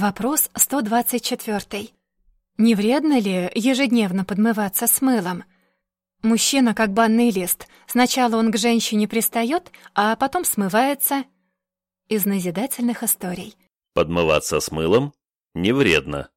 Вопрос 124. Не вредно ли ежедневно подмываться с мылом? Мужчина как банный лист. Сначала он к женщине пристает, а потом смывается. Из назидательных историй. Подмываться с мылом не вредно.